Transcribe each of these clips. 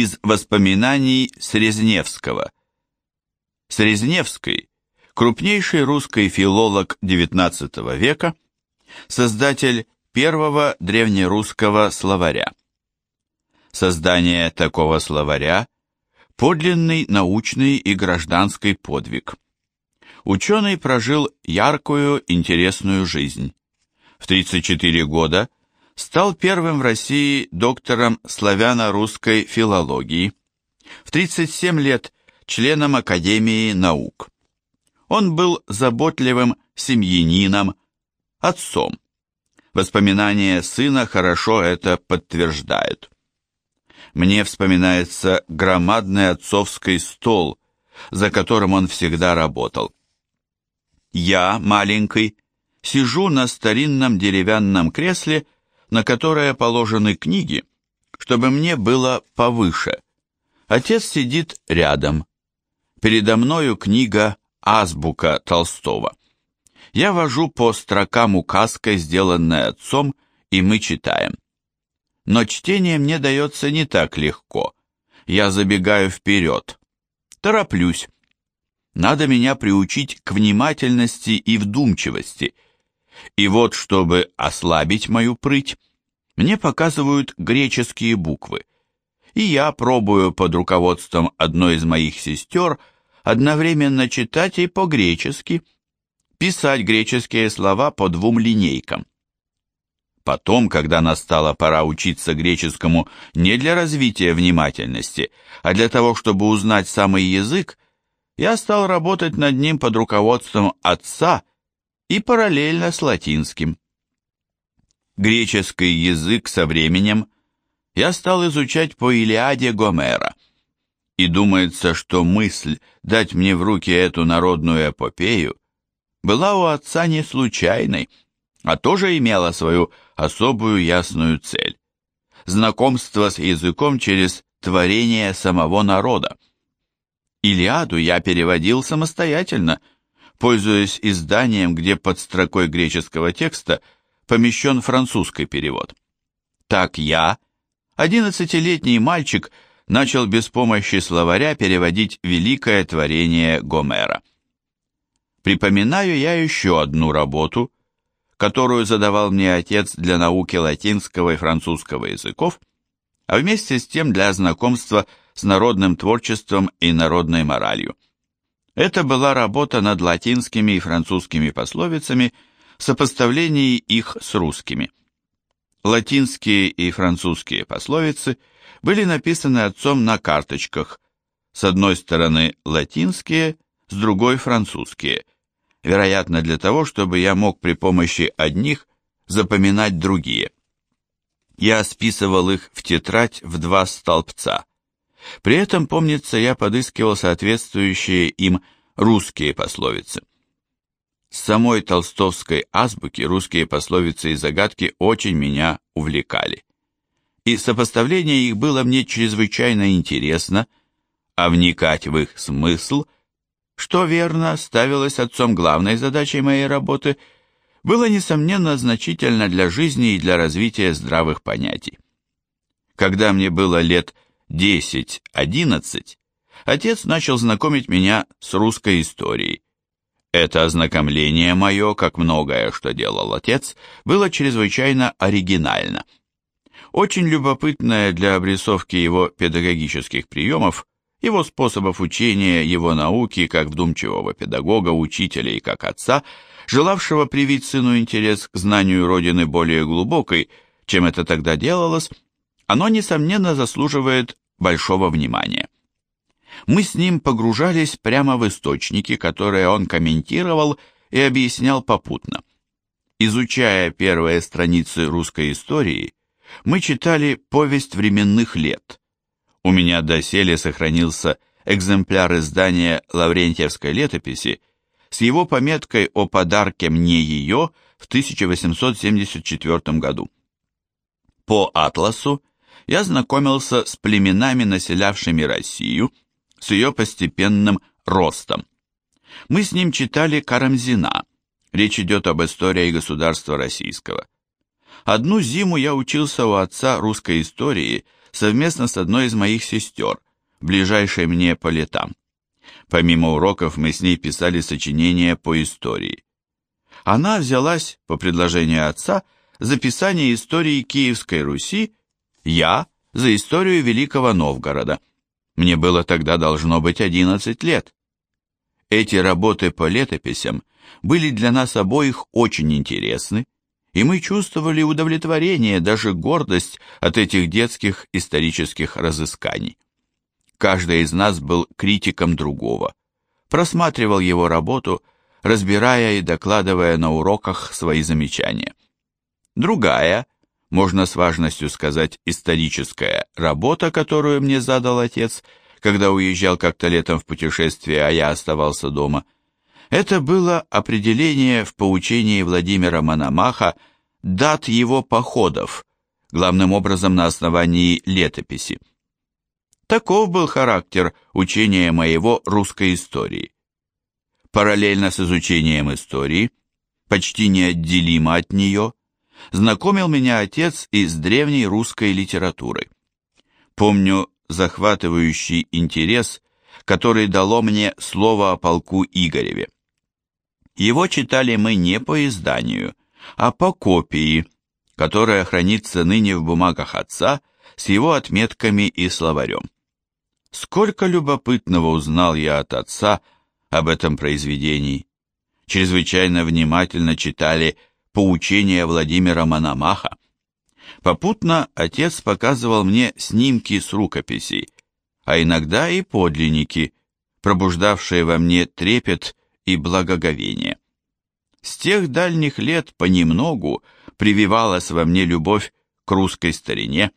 Из воспоминаний Срезневского. Срезневский – крупнейший русский филолог XIX века, создатель первого древнерусского словаря. Создание такого словаря – подлинный научный и гражданский подвиг. Ученый прожил яркую, интересную жизнь. В 34 года стал первым в России доктором славяно-русской филологии, в 37 лет членом Академии наук. Он был заботливым семьянином, отцом. Воспоминания сына хорошо это подтверждают. Мне вспоминается громадный отцовский стол, за которым он всегда работал. Я, маленький, сижу на старинном деревянном кресле на которое положены книги, чтобы мне было повыше. Отец сидит рядом. Передо мною книга «Азбука» Толстого. Я вожу по строкам указкой, сделанной отцом, и мы читаем. Но чтение мне дается не так легко. Я забегаю вперед. Тороплюсь. Надо меня приучить к внимательности и вдумчивости – и вот, чтобы ослабить мою прыть, мне показывают греческие буквы. И я пробую под руководством одной из моих сестер одновременно читать и по-гречески, писать греческие слова по двум линейкам. Потом, когда настала пора учиться греческому не для развития внимательности, а для того, чтобы узнать самый язык, я стал работать над ним под руководством отца и параллельно с латинским. Греческий язык со временем я стал изучать по Илиаде Гомера, и думается, что мысль дать мне в руки эту народную эпопею была у отца не случайной, а тоже имела свою особую ясную цель – знакомство с языком через творение самого народа. Илиаду я переводил самостоятельно – пользуясь изданием, где под строкой греческого текста помещен французский перевод. Так я, одиннадцатилетний мальчик, начал без помощи словаря переводить великое творение Гомера. Припоминаю я еще одну работу, которую задавал мне отец для науки латинского и французского языков, а вместе с тем для знакомства с народным творчеством и народной моралью. Это была работа над латинскими и французскими пословицами, сопоставлении их с русскими. Латинские и французские пословицы были написаны отцом на карточках, с одной стороны латинские, с другой французские, вероятно для того, чтобы я мог при помощи одних запоминать другие. Я списывал их в тетрадь в два столбца. При этом, помнится, я подыскивал соответствующие им русские пословицы. С самой толстовской азбуки русские пословицы и загадки очень меня увлекали. И сопоставление их было мне чрезвычайно интересно, а вникать в их смысл, что верно ставилось отцом главной задачей моей работы, было, несомненно, значительно для жизни и для развития здравых понятий. Когда мне было лет 10-11, отец начал знакомить меня с русской историей. Это ознакомление мое, как многое, что делал отец, было чрезвычайно оригинально. Очень любопытное для обрисовки его педагогических приемов, его способов учения, его науки, как вдумчивого педагога, учителя и как отца, желавшего привить сыну интерес к знанию Родины более глубокой, чем это тогда делалось, оно, несомненно, заслуживает большого внимания. Мы с ним погружались прямо в источники, которые он комментировал и объяснял попутно. Изучая первые страницы русской истории, мы читали «Повесть временных лет». У меня доселе сохранился экземпляр издания Лаврентьевской летописи с его пометкой о подарке мне ее в 1874 году. По атласу я знакомился с племенами, населявшими Россию, с ее постепенным ростом. Мы с ним читали Карамзина. Речь идет об истории государства российского. Одну зиму я учился у отца русской истории совместно с одной из моих сестер, ближайшей мне по летам. Помимо уроков мы с ней писали сочинения по истории. Она взялась, по предложению отца, за писание истории Киевской Руси, я за историю Великого Новгорода. Мне было тогда должно быть 11 лет. Эти работы по летописям были для нас обоих очень интересны, и мы чувствовали удовлетворение, даже гордость от этих детских исторических разысканий. Каждый из нас был критиком другого, просматривал его работу, разбирая и докладывая на уроках свои замечания. Другая, можно с важностью сказать, историческая работа, которую мне задал отец, когда уезжал как-то летом в путешествие, а я оставался дома – это было определение в поучении Владимира Мономаха дат его походов, главным образом на основании летописи. Таков был характер учения моего русской истории. Параллельно с изучением истории, почти неотделимо от нее, знакомил меня отец и с древней русской литературой. Помню захватывающий интерес, который дало мне слово о полку Игореве. Его читали мы не по изданию, а по копии, которая хранится ныне в бумагах отца с его отметками и словарем. Сколько любопытного узнал я от отца об этом произведении. Чрезвычайно внимательно читали поучения Владимира Мономаха. Попутно отец показывал мне снимки с рукописей, а иногда и подлинники, пробуждавшие во мне трепет и благоговение. С тех дальних лет понемногу прививалась во мне любовь к русской старине,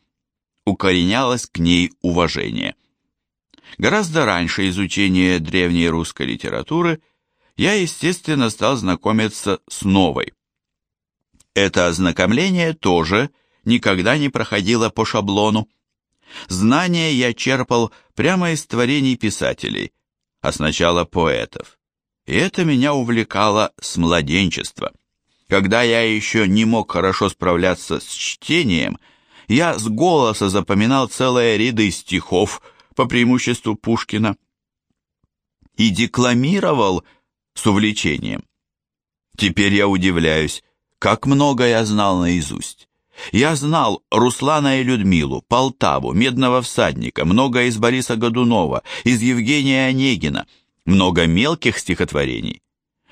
укоренялось к ней уважение. Гораздо раньше изучения древней русской литературы я, естественно, стал знакомиться с новой. Это ознакомление тоже никогда не проходило по шаблону. Знания я черпал прямо из творений писателей, а сначала поэтов и это меня увлекало с младенчества. Когда я еще не мог хорошо справляться с чтением, я с голоса запоминал целые ряды стихов, по преимуществу Пушкина, и декламировал с увлечением. Теперь я удивляюсь, как много я знал наизусть. Я знал Руслана и Людмилу, Полтаву, Медного всадника, много из Бориса Годунова, из Евгения Онегина – много мелких стихотворений.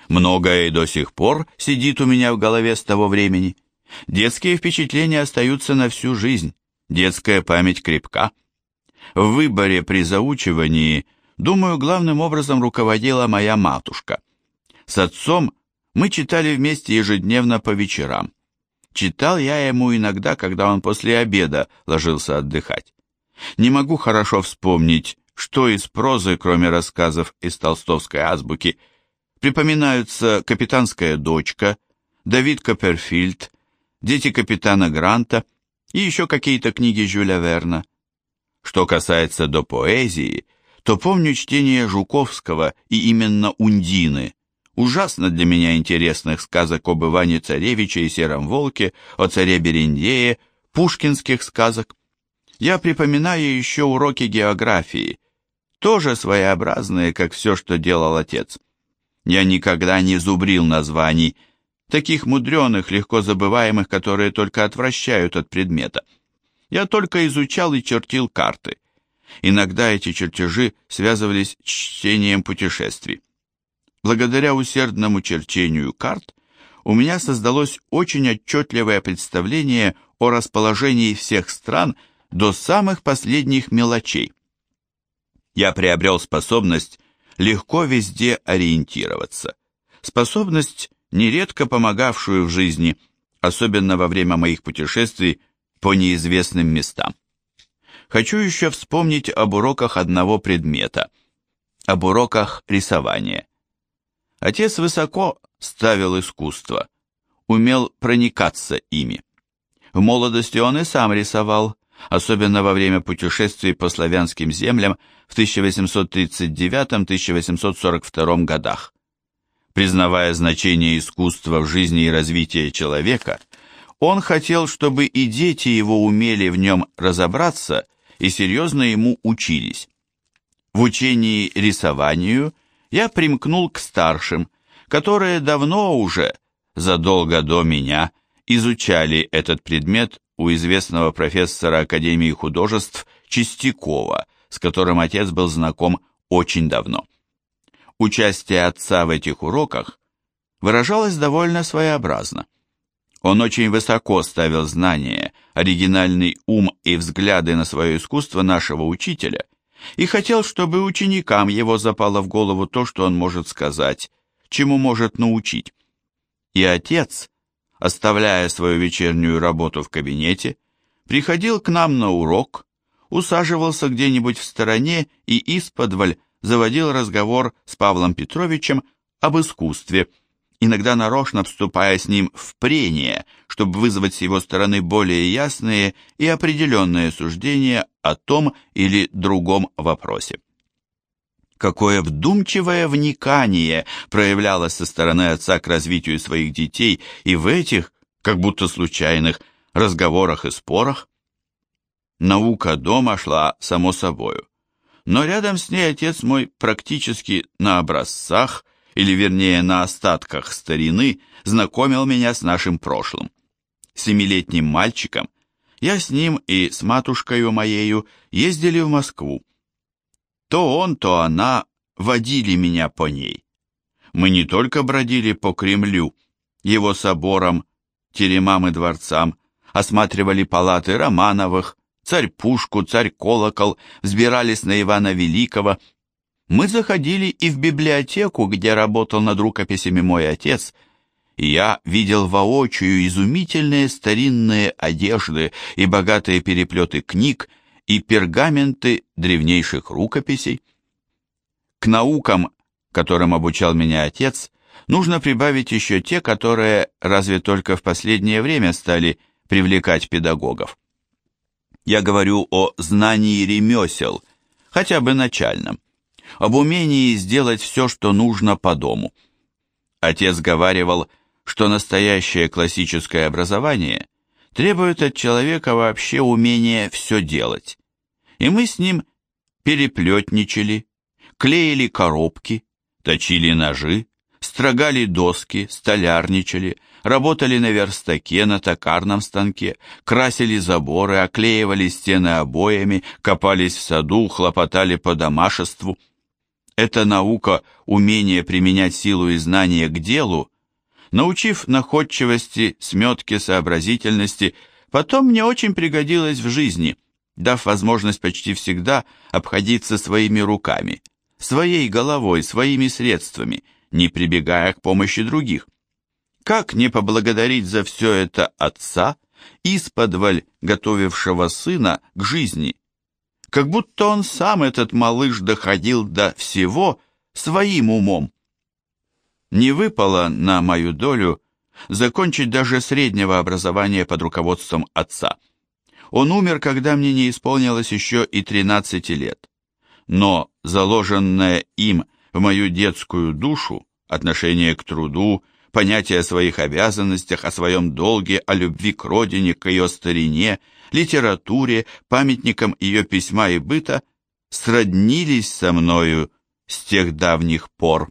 Многое и до сих пор сидит у меня в голове с того времени. Детские впечатления остаются на всю жизнь, детская память крепка. В выборе при заучивании, думаю, главным образом руководила моя матушка. С отцом мы читали вместе ежедневно по вечерам. Читал я ему иногда, когда он после обеда ложился отдыхать. Не могу хорошо вспомнить, что из прозы, кроме рассказов из толстовской азбуки, припоминаются «Капитанская дочка», «Давид Копперфильд», «Дети капитана Гранта» и еще какие-то книги Жюля Верна. Что касается до поэзии, то помню чтение Жуковского и именно Ундины, ужасно для меня интересных сказок об Иване Царевиче и Сером Волке, о царе Берендее, пушкинских сказок. Я припоминаю еще уроки географии, тоже своеобразные, как все, что делал отец. Я никогда не зубрил названий, таких мудреных, легко забываемых, которые только отвращают от предмета. Я только изучал и чертил карты. Иногда эти чертежи связывались с чтением путешествий. Благодаря усердному черчению карт у меня создалось очень отчетливое представление о расположении всех стран до самых последних мелочей я приобрел способность легко везде ориентироваться. Способность, нередко помогавшую в жизни, особенно во время моих путешествий по неизвестным местам. Хочу еще вспомнить об уроках одного предмета, об уроках рисования. Отец высоко ставил искусство, умел проникаться ими. В молодости он и сам рисовал, особенно во время путешествий по славянским землям в 1839-1842 годах. Признавая значение искусства в жизни и развитии человека, он хотел, чтобы и дети его умели в нем разобраться и серьезно ему учились. В учении рисованию я примкнул к старшим, которые давно уже, задолго до меня, изучали этот предмет у известного профессора Академии художеств Чистякова, с которым отец был знаком очень давно. Участие отца в этих уроках выражалось довольно своеобразно. Он очень высоко ставил знания, оригинальный ум и взгляды на свое искусство нашего учителя и хотел, чтобы ученикам его запало в голову то, что он может сказать, чему может научить. И отец, оставляя свою вечернюю работу в кабинете, приходил к нам на урок, усаживался где-нибудь в стороне и исподволь заводил разговор с Павлом Петровичем об искусстве, иногда нарочно вступая с ним в прение, чтобы вызвать с его стороны более ясные и определенные суждения о том или другом вопросе. Какое вдумчивое вникание проявлялось со стороны отца к развитию своих детей и в этих, как будто случайных, разговорах и спорах. Наука дома шла само собою, но рядом с ней отец мой практически на образцах или вернее на остатках старины, знакомил меня с нашим прошлым. Семилетним мальчиком я с ним и с матушкой моею ездили в Москву. То он, то она водили меня по ней. Мы не только бродили по Кремлю, его соборам, теремам и дворцам, осматривали палаты Романовых, царь-пушку, царь-колокол, взбирались на Ивана Великого – мы заходили и в библиотеку, где работал над рукописями мой отец, я видел воочию изумительные старинные одежды и богатые переплеты книг и пергаменты древнейших рукописей. К наукам, которым обучал меня отец, нужно прибавить еще те, которые разве только в последнее время стали привлекать педагогов. Я говорю о знании ремесел, хотя бы начальном об умении сделать все, что нужно по дому. Отец говаривал, что настоящее классическое образование требует от человека вообще умения все делать. И мы с ним переплетничали, клеили коробки, точили ножи, строгали доски, столярничали, работали на верстаке, на токарном станке, красили заборы, оклеивали стены обоями, копались в саду, хлопотали по домашеству – эта наука умение применять силу и знания к делу, научив находчивости, сметке, сообразительности, потом мне очень пригодилась в жизни, дав возможность почти всегда обходиться своими руками, своей головой, своими средствами, не прибегая к помощи других. Как не поблагодарить за все это отца, исподволь готовившего сына к жизни, как будто он сам, этот малыш, доходил до всего своим умом. Не выпало на мою долю закончить даже среднего образования под руководством отца. Он умер, когда мне не исполнилось еще и 13 лет. Но заложенное им в мою детскую душу отношение к труду, понятие о своих обязанностях, о своем долге, о любви к родине, к ее старине – литературе, памятникам ее письма и быта сроднились со мною с тех давних пор.